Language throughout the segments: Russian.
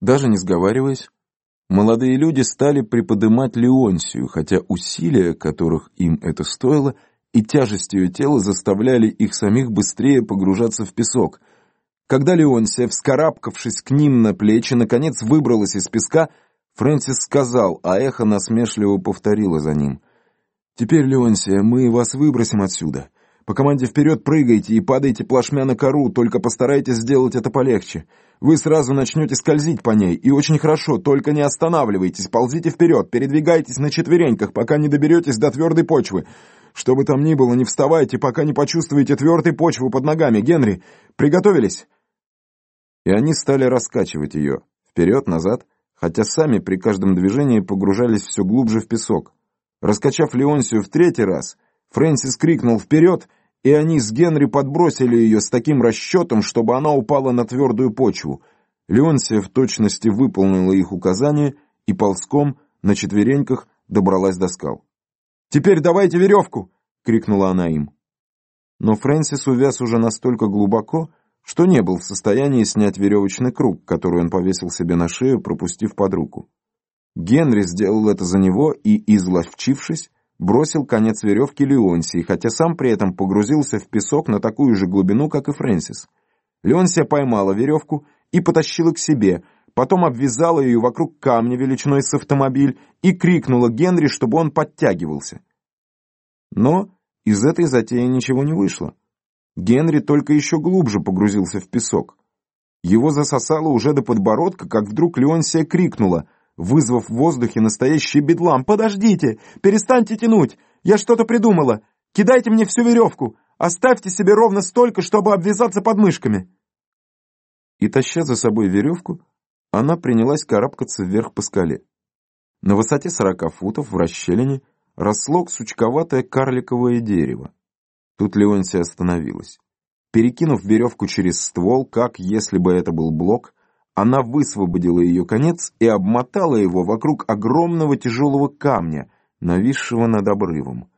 Даже не сговариваясь, молодые люди стали приподымать Леонсию, хотя усилия, которых им это стоило, и тяжесть ее тела заставляли их самих быстрее погружаться в песок. Когда Леонсия, вскарабкавшись к ним на плечи, наконец выбралась из песка, Фрэнсис сказал, а эхо насмешливо повторило за ним. «Теперь, Леонсия, мы вас выбросим отсюда. По команде вперед прыгайте и падайте плашмя на кору, только постарайтесь сделать это полегче. Вы сразу начнете скользить по ней, и очень хорошо, только не останавливайтесь, ползите вперед, передвигайтесь на четвереньках, пока не доберетесь до твердой почвы. Что бы там ни было, не вставайте, пока не почувствуете твердой почву под ногами. Генри, приготовились?» И они стали раскачивать ее, вперед-назад, хотя сами при каждом движении погружались все глубже в песок. Раскачав Леонсию в третий раз, Фрэнсис крикнул «Вперед!» И они с Генри подбросили ее с таким расчетом, чтобы она упала на твердую почву. Леонсия в точности выполнила их указания и ползком на четвереньках добралась до скал. «Теперь давайте веревку!» — крикнула она им. Но Фрэнсис увяз уже настолько глубоко, что не был в состоянии снять веревочный круг, который он повесил себе на шею, пропустив под руку. Генри сделал это за него и, изловчившись, бросил конец веревки Леонсии, хотя сам при этом погрузился в песок на такую же глубину, как и Фрэнсис. Леонсия поймала веревку и потащила к себе, потом обвязала ее вокруг камня величиной с автомобиль и крикнула Генри, чтобы он подтягивался. Но из этой затеи ничего не вышло. Генри только еще глубже погрузился в песок. Его засосало уже до подбородка, как вдруг Леонсия крикнула — вызвав в воздухе настоящий бедлам. «Подождите! Перестаньте тянуть! Я что-то придумала! Кидайте мне всю веревку! Оставьте себе ровно столько, чтобы обвязаться подмышками!» И, таща за собой веревку, она принялась карабкаться вверх по скале. На высоте сорока футов в расщелине росло сучковатое карликовое дерево. Тут Леонсия остановилась. Перекинув веревку через ствол, как если бы это был блок, она высвободила ее конец и обмотала его вокруг огромного тяжелого камня, нависшего над обрывом.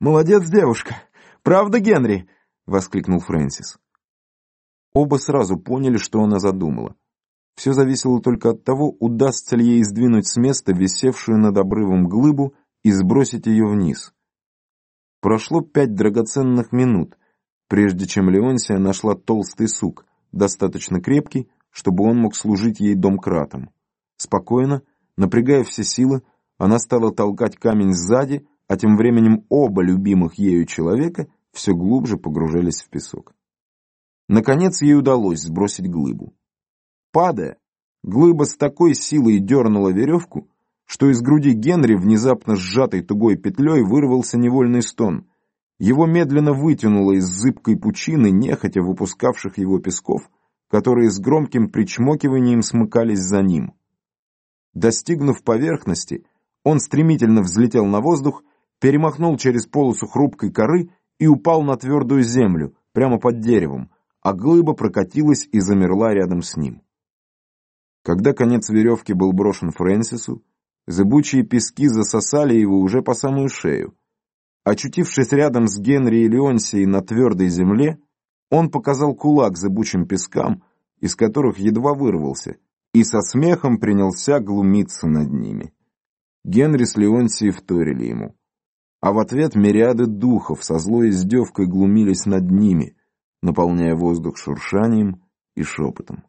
«Молодец, девушка! Правда, Генри?» — воскликнул Фрэнсис. Оба сразу поняли, что она задумала. Все зависело только от того, удастся ли ей сдвинуть с места висевшую над обрывом глыбу и сбросить ее вниз. Прошло пять драгоценных минут, прежде чем Леонсия нашла толстый сук, достаточно крепкий, чтобы он мог служить ей домкратом. Спокойно, напрягая все силы, она стала толкать камень сзади, а тем временем оба любимых ею человека все глубже погружались в песок. Наконец ей удалось сбросить глыбу. Падая, глыба с такой силой дернула веревку, что из груди Генри, внезапно сжатой тугой петлей, вырвался невольный стон. Его медленно вытянуло из зыбкой пучины, нехотя выпускавших его песков, которые с громким причмокиванием смыкались за ним. Достигнув поверхности, он стремительно взлетел на воздух, перемахнул через полосу хрупкой коры и упал на твердую землю, прямо под деревом, а глыба прокатилась и замерла рядом с ним. Когда конец веревки был брошен Фрэнсису, зыбучие пески засосали его уже по самую шею. Очутившись рядом с Генри и Леонсией на твердой земле, он показал кулак зыбучим пескам, из которых едва вырвался, и со смехом принялся глумиться над ними. Генри с Леонсией вторили ему. А в ответ мириады духов со злой издевкой глумились над ними, наполняя воздух шуршанием и шепотом.